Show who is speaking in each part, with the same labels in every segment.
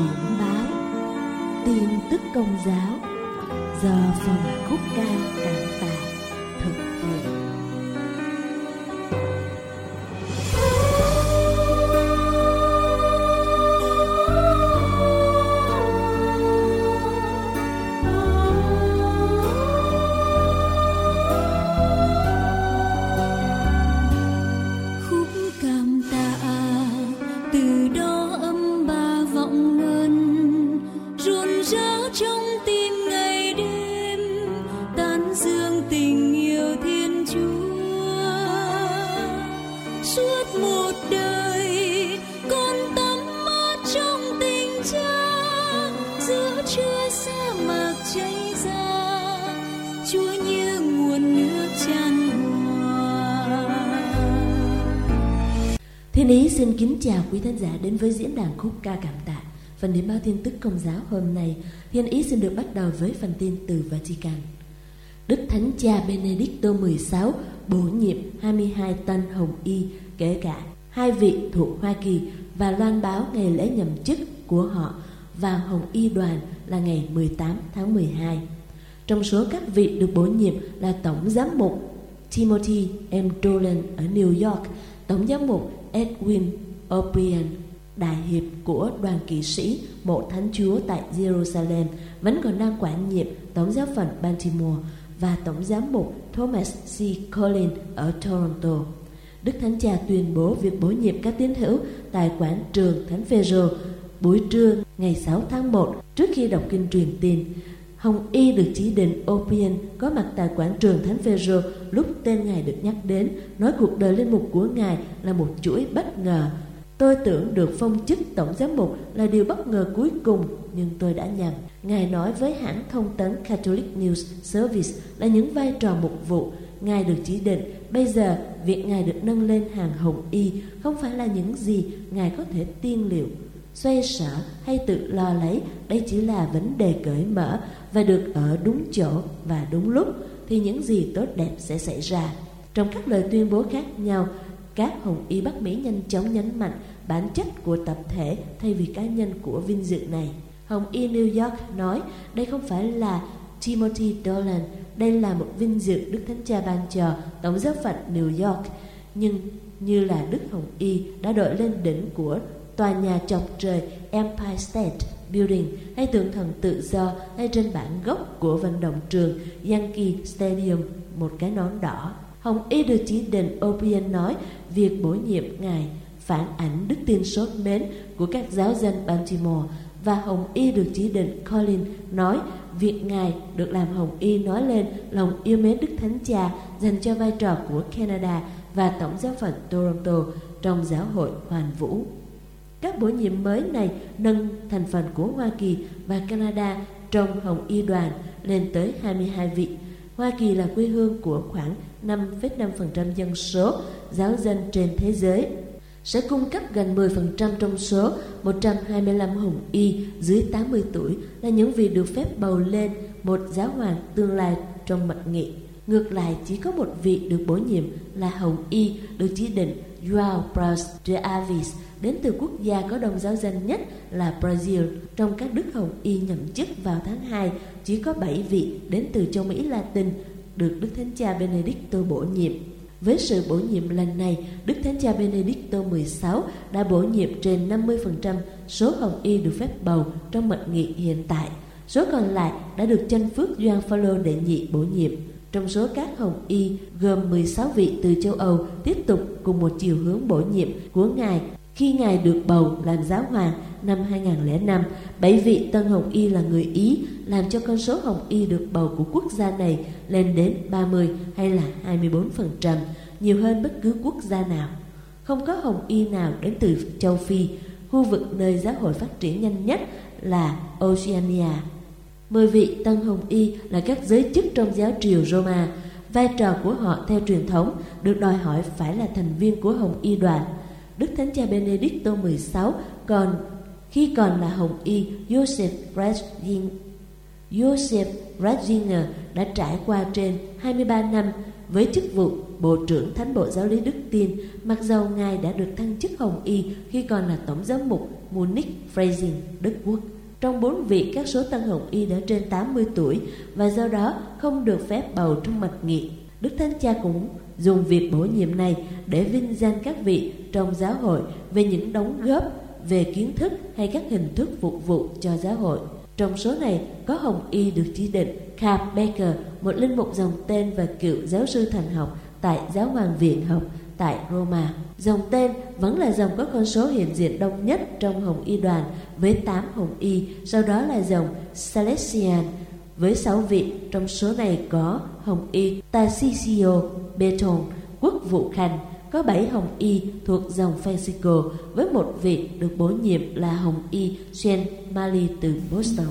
Speaker 1: điểm báo tin tức công giáo giờ phần khúc ca cảm tạ Lý Ý xin kính chào quý thính giả đến với diễn đàn khúc ca cảm tạ. Phần điểm báo tin tức công giáo hôm nay, Thiên Ý xin được bắt đầu với phần tin từ Vatican. Đức Thánh Cha Benedicto XVI bổ nhiệm 22 tân hồng y, kể cả hai vị thuộc Hoa Kỳ và loan báo ngày lễ nhậm chức của họ vào Hồng Y đoàn là ngày 18 tháng 12. Trong số các vị được bổ nhiệm là Tổng Giám mục Timothy M. Dolan ở New York, Tổng Giám mục Edwin O'Brien, đại hiệp của đoàn kỵ sĩ mộ Thánh Chúa tại Jerusalem, vẫn còn đang quản nhiệm Tổng giáo phận Baltimore và Tổng giám mục Thomas C. Collins ở Toronto. Đức Thánh Cha tuyên bố việc bổ nhiệm các tín hữu tại quảng trường Thánh Phaero buổi trưa ngày 6 tháng 1 trước khi đọc kinh truyền tin. Hồng Y được chỉ định Opien có mặt tại quảng trường Thánh Phêrô lúc tên ngài được nhắc đến, nói cuộc đời linh mục của ngài là một chuỗi bất ngờ. Tôi tưởng được phong chức tổng giám mục là điều bất ngờ cuối cùng, nhưng tôi đã nhầm. Ngài nói với hãng thông tấn Catholic News Service là những vai trò mục vụ. Ngài được chỉ định, bây giờ việc Ngài được nâng lên hàng hồng y không phải là những gì Ngài có thể tiên liệu xoay sở hay tự lo lấy đây chỉ là vấn đề cởi mở và được ở đúng chỗ và đúng lúc, thì những gì tốt đẹp sẽ xảy ra. Trong các lời tuyên bố khác nhau, các hồng y bắc mỹ nhanh chóng nhấn mạnh bản chất của tập thể thay vì cá nhân của vinh dự này. Hồng y new york nói, đây không phải là timothy dolan, đây là một vinh dự đức thánh cha ban cho tổng giáo phận new york. Nhưng như là đức hồng y đã đội lên đỉnh của tòa nhà chọc trời Empire State Building hay tượng thần tự do hay trên bản gốc của vận động trường Yankee Stadium, một cái nón đỏ. Hồng Y được chỉ định Opian nói, việc bổ nhiệm ngài phản ảnh đức tin sốt mến của các giáo dân Baltimore và Hồng Y được chỉ định Colin nói, việc ngài được làm Hồng Y nói lên lòng yêu mến Đức Thánh Cha dành cho vai trò của Canada và Tổng giáo phận Toronto trong giáo hội Hoàn Vũ. Các bổ nhiệm mới này nâng thành phần của Hoa Kỳ và Canada trong Hồng Y đoàn lên tới 22 vị. Hoa Kỳ là quê hương của khoảng 5,5% dân số giáo dân trên thế giới sẽ cung cấp gần 10% trong số 125 hồng y dưới 80 tuổi là những vị được phép bầu lên một giáo hoàng tương lai trong mật nghị. Ngược lại, chỉ có một vị được bổ nhiệm là hồng y được chỉ định João Bras de Avis đến từ quốc gia có đông giáo dân nhất là Brazil. Trong các đức hồng y nhậm chức vào tháng 2, chỉ có 7 vị đến từ châu Mỹ Latin được Đức Thánh Cha Benedicto bổ nhiệm. Với sự bổ nhiệm lần này, Đức Thánh Cha Benedicto XVI đã bổ nhiệm trên 50% số hồng y được phép bầu trong mật nghị hiện tại. Số còn lại đã được chân phước doan Phaolô đệ nhị bổ nhiệm. Trong số các hồng y gồm 16 vị từ châu Âu tiếp tục cùng một chiều hướng bổ nhiệm của Ngài khi Ngài được bầu làm giáo hoàng năm 2005, bảy vị tân hồng y là người Ý làm cho con số hồng y được bầu của quốc gia này lên đến 30 hay là 24%, nhiều hơn bất cứ quốc gia nào. Không có hồng y nào đến từ châu Phi, khu vực nơi giáo hội phát triển nhanh nhất là Oceania. Mười vị tân hồng y là các giới chức trong giáo triều Roma. Vai trò của họ theo truyền thống được đòi hỏi phải là thành viên của hồng y đoàn. Đức Thánh Cha Benedicto XVI còn khi còn là hồng y Joseph Ratzinger Joseph Ratzinger đã trải qua trên 23 năm với chức vụ Bộ trưởng Thánh Bộ Giáo lý Đức Tin, mặc dầu Ngài đã được thăng chức Hồng Y khi còn là Tổng giám mục Munich Freising, Đức Quốc. Trong bốn vị, các số tăng Hồng Y đã trên 80 tuổi và do đó không được phép bầu trong mật nghị. Đức Thánh Cha cũng dùng việc bổ nhiệm này để vinh danh các vị trong giáo hội về những đóng góp về kiến thức hay các hình thức phục vụ cho giáo hội. Trong số này có Hồng Y được chỉ định Carl Baker, một linh mục dòng tên và cựu giáo sư thành học tại Giáo hoàng Viện học tại Roma. Dòng tên vẫn là dòng có con số hiện diện đông nhất trong Hồng Y đoàn với 8 Hồng Y, sau đó là dòng Salesian với 6 vị, trong số này có Hồng Y Tarcisio Beton, quốc vụ khanh, có 7 Hồng Y thuộc dòng Francisco với một vị được bổ nhiệm là Hồng Y Jean Mali từ Boston.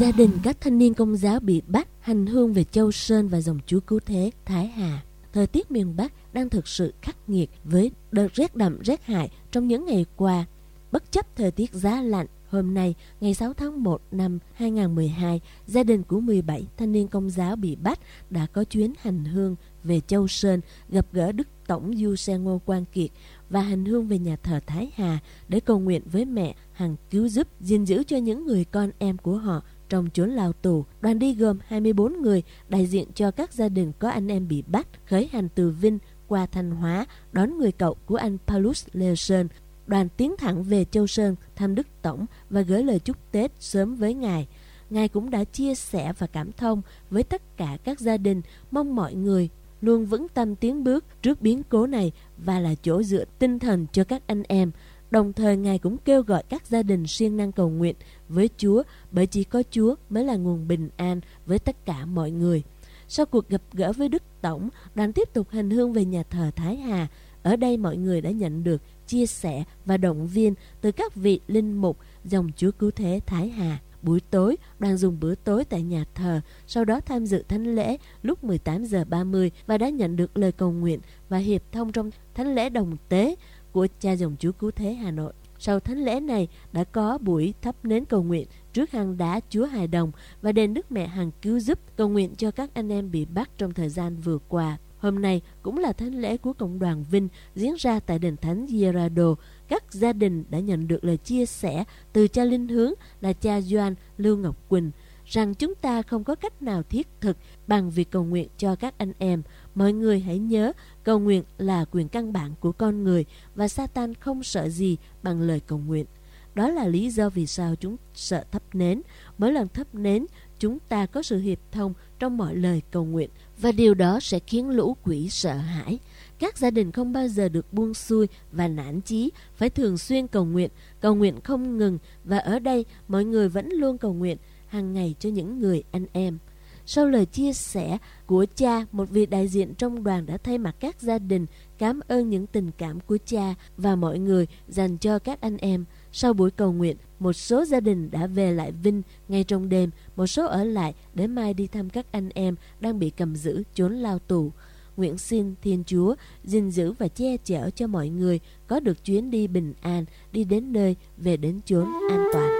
Speaker 1: Gia đình các thanh niên công giáo bị bắt hành hương về Châu Sơn và dòng chúa cứu thế Thái Hà. Thời tiết miền Bắc đang thực sự khắc nghiệt với đợt rét đậm rét hại trong những ngày qua. Bất chấp thời tiết giá lạnh, hôm nay, ngày 6 tháng 1 năm 2012, gia đình của 17 thanh niên công giáo bị bắt đã có chuyến hành hương về Châu Sơn gặp gỡ Đức Tổng Du Xe Ngô Quang Kiệt và hành hương về nhà thờ Thái Hà để cầu nguyện với mẹ hằng cứu giúp gìn giữ cho những người con em của họ trong chốn lao tù. Đoàn đi gồm 24 người đại diện cho các gia đình có anh em bị bắt khởi hành từ Vinh qua Thanh Hóa đón người cậu của anh Paulus Leoson. Đoàn tiến thẳng về Châu Sơn thăm Đức Tổng và gửi lời chúc Tết sớm với Ngài. Ngài cũng đã chia sẻ và cảm thông với tất cả các gia đình, mong mọi người luôn vững tâm tiến bước trước biến cố này và là chỗ dựa tinh thần cho các anh em. Đồng thời Ngài cũng kêu gọi các gia đình siêng năng cầu nguyện với Chúa bởi chỉ có Chúa mới là nguồn bình an với tất cả mọi người. Sau cuộc gặp gỡ với Đức Tổng, đoàn tiếp tục hành hương về nhà thờ Thái Hà. Ở đây mọi người đã nhận được chia sẻ và động viên từ các vị linh mục dòng Chúa Cứu Thế Thái Hà. Buổi tối, đoàn dùng bữa tối tại nhà thờ, sau đó tham dự thánh lễ lúc 18 giờ 30 và đã nhận được lời cầu nguyện và hiệp thông trong thánh lễ đồng tế của cha dòng Chúa Cứu Thế Hà Nội. Sau thánh lễ này đã có buổi thắp nến cầu nguyện trước hang đá Chúa Hài Đồng và đền Đức Mẹ Hằng cứu giúp cầu nguyện cho các anh em bị bắt trong thời gian vừa qua. Hôm nay cũng là thánh lễ của Cộng đoàn Vinh diễn ra tại đền Thánh Gerardo. Các gia đình đã nhận được lời chia sẻ từ cha linh hướng là cha Doan Lưu Ngọc Quỳnh rằng chúng ta không có cách nào thiết thực bằng việc cầu nguyện cho các anh em. Mọi người hãy nhớ, cầu nguyện là quyền căn bản của con người và Satan không sợ gì bằng lời cầu nguyện. Đó là lý do vì sao chúng sợ thắp nến. Mỗi lần thắp nến, chúng ta có sự hiệp thông trong mọi lời cầu nguyện và điều đó sẽ khiến lũ quỷ sợ hãi. Các gia đình không bao giờ được buông xuôi và nản chí, phải thường xuyên cầu nguyện, cầu nguyện không ngừng và ở đây mọi người vẫn luôn cầu nguyện hàng ngày cho những người anh em. Sau lời chia sẻ của cha, một vị đại diện trong đoàn đã thay mặt các gia đình cảm ơn những tình cảm của cha và mọi người dành cho các anh em. Sau buổi cầu nguyện, một số gia đình đã về lại Vinh ngay trong đêm, một số ở lại để mai đi thăm các anh em đang bị cầm giữ trốn lao tù. Nguyện xin Thiên Chúa gìn giữ và che chở cho mọi người có được chuyến đi bình an, đi đến nơi, về đến chốn an toàn.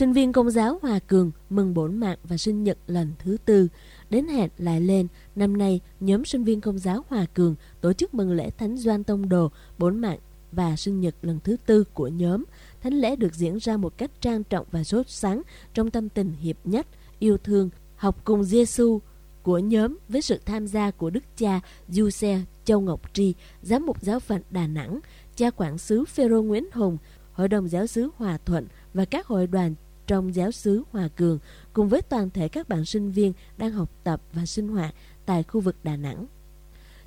Speaker 1: Sinh viên công giáo Hòa Cường mừng bổn mạng và sinh nhật lần thứ tư. Đến hẹn lại lên, năm nay nhóm sinh viên công giáo Hòa Cường tổ chức mừng lễ Thánh Doan Tông Đồ, bổn mạng và sinh nhật lần thứ tư của nhóm. Thánh lễ được diễn ra một cách trang trọng và sốt sáng trong tâm tình hiệp nhất, yêu thương, học cùng Giêsu của nhóm với sự tham gia của Đức cha Du Xe Châu Ngọc Tri, giám mục giáo phận Đà Nẵng, cha quản sứ Phêrô Nguyễn Hùng, hội đồng giáo sứ Hòa Thuận và các hội đoàn trong giáo xứ Hòa Cường cùng với toàn thể các bạn sinh viên đang học tập và sinh hoạt tại khu vực Đà Nẵng.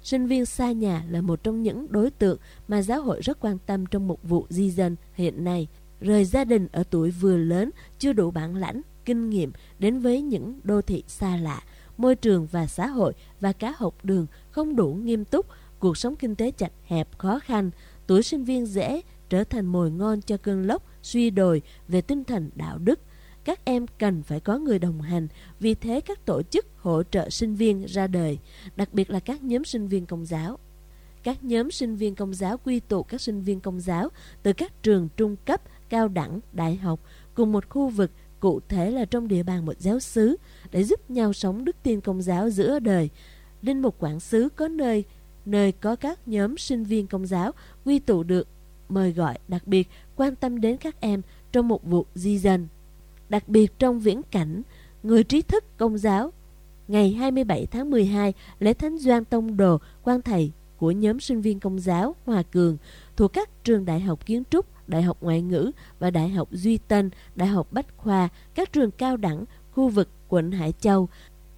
Speaker 1: Sinh viên xa nhà là một trong những đối tượng mà giáo hội rất quan tâm trong một vụ di dân hiện nay. Rời gia đình ở tuổi vừa lớn, chưa đủ bản lãnh, kinh nghiệm đến với những đô thị xa lạ. môi trường và xã hội và cả học đường không đủ nghiêm túc, cuộc sống kinh tế chặt hẹp khó khăn, tuổi sinh viên dễ trở thành mồi ngon cho cơn lốc suy đồi về tinh thần đạo đức. Các em cần phải có người đồng hành, vì thế các tổ chức hỗ trợ sinh viên ra đời, đặc biệt là các nhóm sinh viên công giáo. Các nhóm sinh viên công giáo quy tụ các sinh viên công giáo từ các trường trung cấp, cao đẳng, đại học cùng một khu vực cụ thể là trong địa bàn một giáo xứ để giúp nhau sống đức tin công giáo giữa đời. Linh mục quản xứ có nơi nơi có các nhóm sinh viên công giáo quy tụ được mời gọi đặc biệt quan tâm đến các em trong một vụ di dân. Đặc biệt trong viễn cảnh, người trí thức công giáo ngày 27 tháng 12 lễ thánh doan tông đồ quan thầy của nhóm sinh viên công giáo Hòa Cường thuộc các trường đại học kiến trúc, đại học ngoại ngữ và đại học Duy Tân, đại học Bách Khoa, các trường cao đẳng, khu vực quận Hải Châu.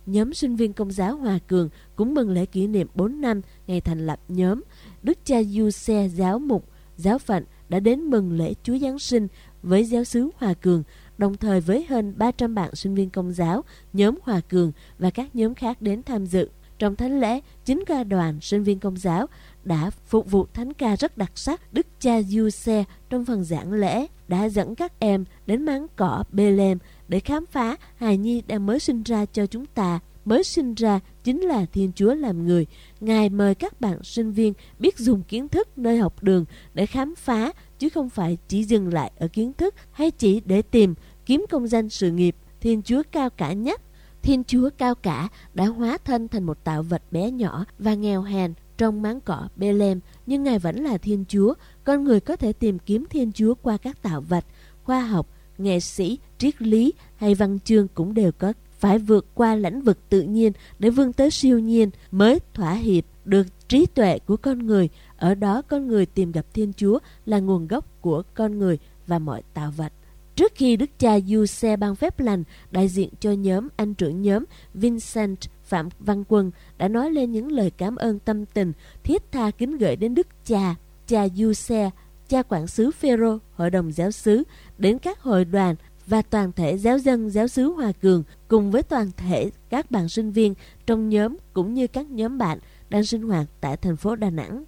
Speaker 1: Nhóm sinh viên công giáo Hòa Cường cũng mừng lễ kỷ niệm 4 năm ngày thành lập nhóm. Đức cha Du Xe giáo mục, giáo phận đã đến mừng lễ Chúa Giáng sinh với giáo sứ Hòa Cường, đồng thời với hơn 300 bạn sinh viên công giáo, nhóm Hòa Cường và các nhóm khác đến tham dự. Trong thánh lễ, chính ca đoàn sinh viên công giáo đã phục vụ thánh ca rất đặc sắc. Đức cha Du Xe trong phần giảng lễ đã dẫn các em đến máng cỏ Bethlehem để khám phá hài nhi đang mới sinh ra cho chúng ta. Mới sinh ra chính là Thiên Chúa làm người. Ngài mời các bạn sinh viên biết dùng kiến thức nơi học đường để khám phá, chứ không phải chỉ dừng lại ở kiến thức hay chỉ để tìm, kiếm công danh sự nghiệp. Thiên Chúa cao cả nhất Thiên Chúa cao cả đã hóa thân thành một tạo vật bé nhỏ và nghèo hèn trong máng cỏ Bethlehem, nhưng Ngài vẫn là Thiên Chúa. Con người có thể tìm kiếm Thiên Chúa qua các tạo vật, khoa học, nghệ sĩ, triết lý hay văn chương cũng đều có phải vượt qua lãnh vực tự nhiên để vươn tới siêu nhiên mới thỏa hiệp được trí tuệ của con người. Ở đó con người tìm gặp Thiên Chúa là nguồn gốc của con người và mọi tạo vật. Trước khi Đức cha Du Xe ban phép lành, đại diện cho nhóm anh trưởng nhóm Vincent Phạm Văn Quân đã nói lên những lời cảm ơn tâm tình thiết tha kính gửi đến Đức cha, cha Du Xe, cha quản sứ Phêrô, hội đồng giáo sứ, đến các hội đoàn và toàn thể giáo dân giáo sứ Hòa Cường cùng với toàn thể các bạn sinh viên trong nhóm cũng như các nhóm bạn đang sinh hoạt tại thành phố Đà Nẵng.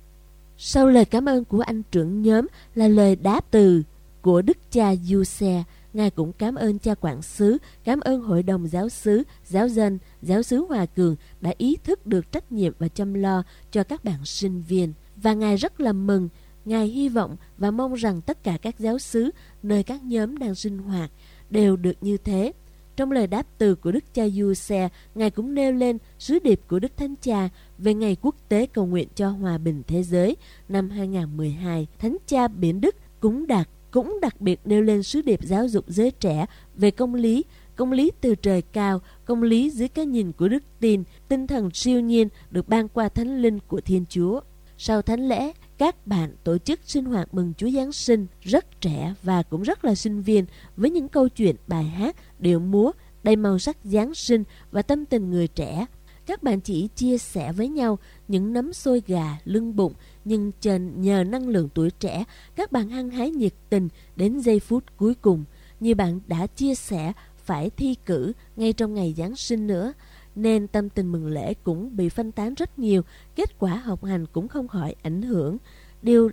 Speaker 1: Sau lời cảm ơn của anh trưởng nhóm là lời đáp từ của Đức cha Du Xe, Ngài cũng cảm ơn cha quản sứ, cảm ơn hội đồng giáo sứ, giáo dân, giáo sứ Hòa Cường đã ý thức được trách nhiệm và chăm lo cho các bạn sinh viên. Và Ngài rất là mừng, Ngài hy vọng và mong rằng tất cả các giáo xứ nơi các nhóm đang sinh hoạt đều được như thế. Trong lời đáp từ của Đức cha Du Xe, Ngài cũng nêu lên sứ điệp của Đức Thánh Cha về Ngày Quốc tế Cầu nguyện cho Hòa bình Thế giới năm 2012. Thánh Cha Biển Đức cũng đạt cũng đặc biệt nêu lên sứ điệp giáo dục giới trẻ về công lý, công lý từ trời cao, công lý dưới cái nhìn của đức tin, tinh thần siêu nhiên được ban qua thánh linh của Thiên Chúa. Sau thánh lễ, các bạn tổ chức sinh hoạt mừng Chúa Giáng sinh rất trẻ và cũng rất là sinh viên với những câu chuyện bài hát, điệu múa đầy màu sắc Giáng sinh và tâm tình người trẻ. Các bạn chỉ chia sẻ với nhau những nấm xôi gà, lưng bụng, nhưng trên nhờ năng lượng tuổi trẻ, các bạn hăng hái nhiệt tình đến giây phút cuối cùng. Như bạn đã chia sẻ, phải thi cử ngay trong ngày Giáng sinh nữa, nên tâm tình mừng lễ cũng bị phân tán rất nhiều, kết quả học hành cũng không khỏi ảnh hưởng. Điều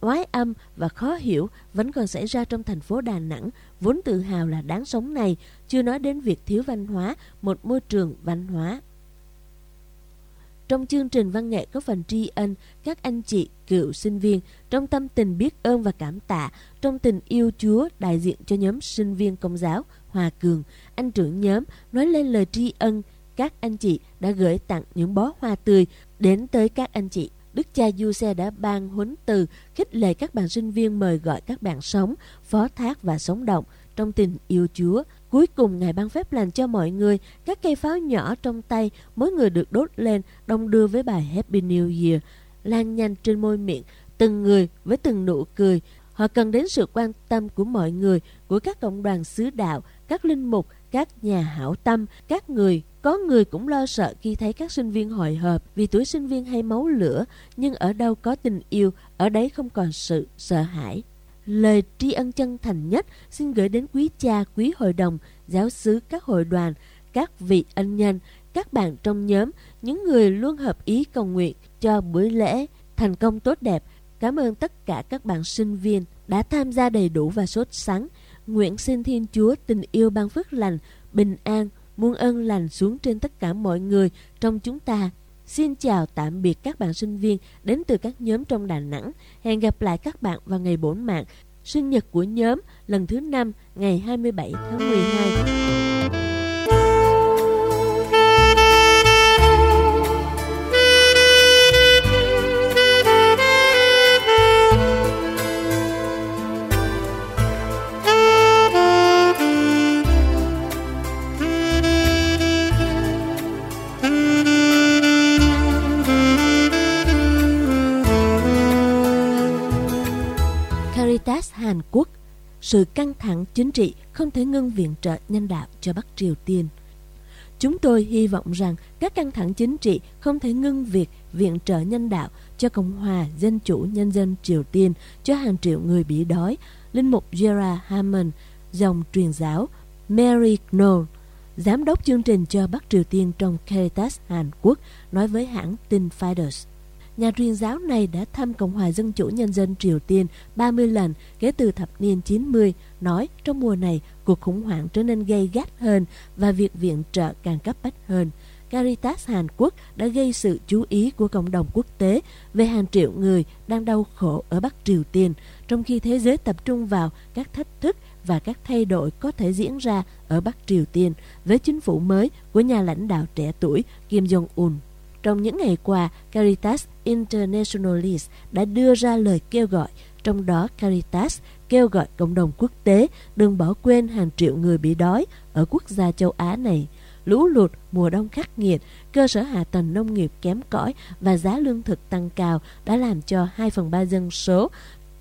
Speaker 1: oái âm và khó hiểu vẫn còn xảy ra trong thành phố Đà Nẵng, vốn tự hào là đáng sống này, chưa nói đến việc thiếu văn hóa, một môi trường văn hóa. Trong chương trình văn nghệ có phần tri ân các anh chị cựu sinh viên trong tâm tình biết ơn và cảm tạ, trong tình yêu Chúa đại diện cho nhóm sinh viên công giáo Hòa Cường, anh trưởng nhóm nói lên lời tri ân các anh chị đã gửi tặng những bó hoa tươi đến tới các anh chị. Đức cha Du Xe đã ban huấn từ khích lệ các bạn sinh viên mời gọi các bạn sống, phó thác và sống động trong tình yêu Chúa. Cuối cùng Ngài ban phép lành cho mọi người, các cây pháo nhỏ trong tay, mỗi người được đốt lên, đông đưa với bài Happy New Year, lan nhanh trên môi miệng, từng người với từng nụ cười. Họ cần đến sự quan tâm của mọi người, của các cộng đoàn sứ đạo, các linh mục, các nhà hảo tâm, các người có người cũng lo sợ khi thấy các sinh viên hội họp vì tuổi sinh viên hay máu lửa, nhưng ở đâu có tình yêu, ở đấy không còn sự sợ hãi. Lời tri ân chân thành nhất xin gửi đến quý cha, quý hội đồng, giáo sứ, các hội đoàn, các vị ân nhân, các bạn trong nhóm, những người luôn hợp ý cầu nguyện cho buổi lễ thành công tốt đẹp. Cảm ơn tất cả các bạn sinh viên đã tham gia đầy đủ và sốt sắng. Nguyện xin Thiên Chúa tình yêu ban phước lành, bình an, muôn ơn lành xuống trên tất cả mọi người trong chúng ta. Xin chào tạm biệt các bạn sinh viên đến từ các nhóm trong Đà Nẵng. Hẹn gặp lại các bạn vào ngày bổn mạng, sinh nhật của nhóm lần thứ 5 ngày 27 tháng 12. Sự căng thẳng chính trị không thể ngưng viện trợ nhân đạo cho Bắc Triều Tiên. Chúng tôi hy vọng rằng các căng thẳng chính trị không thể ngưng việc viện trợ nhân đạo cho Cộng hòa Dân chủ Nhân dân Triều Tiên cho hàng triệu người bị đói. Linh mục Gerard Hammond, dòng truyền giáo Mary Knoll, giám đốc chương trình cho Bắc Triều Tiên trong Caritas Hàn Quốc, nói với hãng tin Fidesz. Nhà truyền giáo này đã thăm Cộng hòa Dân chủ Nhân dân Triều Tiên 30 lần kể từ thập niên 90, nói trong mùa này cuộc khủng hoảng trở nên gây gắt hơn và việc viện trợ càng cấp bách hơn. Caritas Hàn Quốc đã gây sự chú ý của cộng đồng quốc tế về hàng triệu người đang đau khổ ở Bắc Triều Tiên, trong khi thế giới tập trung vào các thách thức và các thay đổi có thể diễn ra ở Bắc Triều Tiên với chính phủ mới của nhà lãnh đạo trẻ tuổi Kim Jong-un. Trong những ngày qua, Caritas Internationalis đã đưa ra lời kêu gọi, trong đó Caritas kêu gọi cộng đồng quốc tế đừng bỏ quên hàng triệu người bị đói ở quốc gia châu Á này. Lũ lụt, mùa đông khắc nghiệt, cơ sở hạ tầng nông nghiệp kém cỏi và giá lương thực tăng cao đã làm cho 2 phần 3 dân số,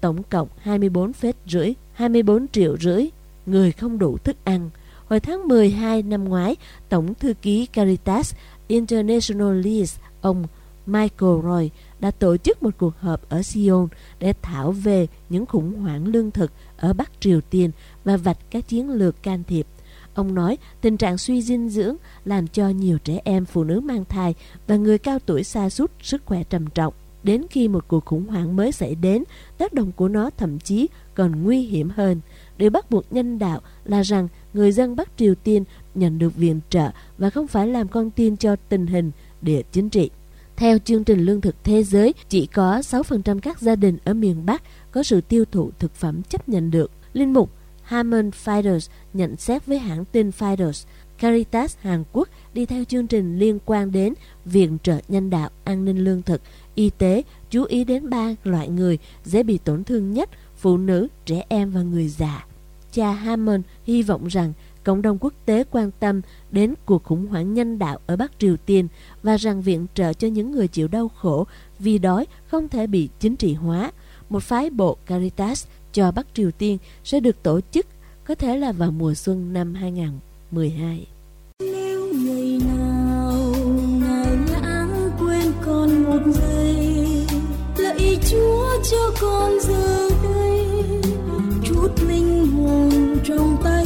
Speaker 1: tổng cộng 24 phết rưỡi, 24 triệu rưỡi, người không đủ thức ăn. Hồi tháng 12 năm ngoái, Tổng thư ký Caritas Internationalist ông Michael Roy đã tổ chức một cuộc họp ở Seoul để thảo về những khủng hoảng lương thực ở Bắc Triều Tiên và vạch các chiến lược can thiệp. Ông nói tình trạng suy dinh dưỡng làm cho nhiều trẻ em, phụ nữ mang thai và người cao tuổi sa sút sức khỏe trầm trọng. Đến khi một cuộc khủng hoảng mới xảy đến, tác động của nó thậm chí còn nguy hiểm hơn. Điều bắt buộc nhân đạo là rằng người dân Bắc Triều Tiên nhận được viện trợ và không phải làm con tin cho tình hình địa chính trị. Theo chương trình lương thực thế giới, chỉ có 6% các gia đình ở miền Bắc có sự tiêu thụ thực phẩm chấp nhận được. Linh mục Hammond Fiders nhận xét với hãng tin Fiders, Caritas Hàn Quốc đi theo chương trình liên quan đến viện trợ nhân đạo, an ninh lương thực, y tế, chú ý đến ba loại người dễ bị tổn thương nhất, phụ nữ, trẻ em và người già. Cha Hammond hy vọng rằng cộng đồng quốc tế quan tâm đến cuộc khủng hoảng nhân đạo ở Bắc Triều Tiên và rằng viện trợ cho những người chịu đau khổ vì đói không thể bị chính trị hóa. Một phái bộ Caritas cho Bắc Triều Tiên sẽ được tổ chức có thể là vào mùa xuân năm 2012.
Speaker 2: Nếu ngày nào ngài lãng quên con một giây, lạy Chúa cho con giờ đây jantar.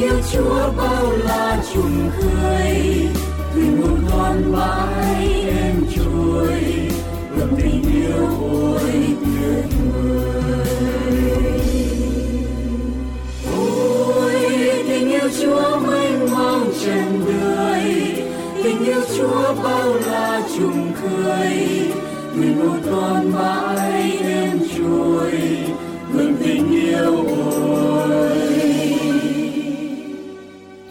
Speaker 2: Tình yêu Chúa bao la trùng khơi, thuyền buồn con mãi em trôi, ngập tình yêu ôi tuyệt vời. Ôi tình yêu Chúa mênh mang trần đời, tình yêu Chúa bao la trùng khơi, thuyền buồn con mãi em trôi, ngập tình yêu ôi.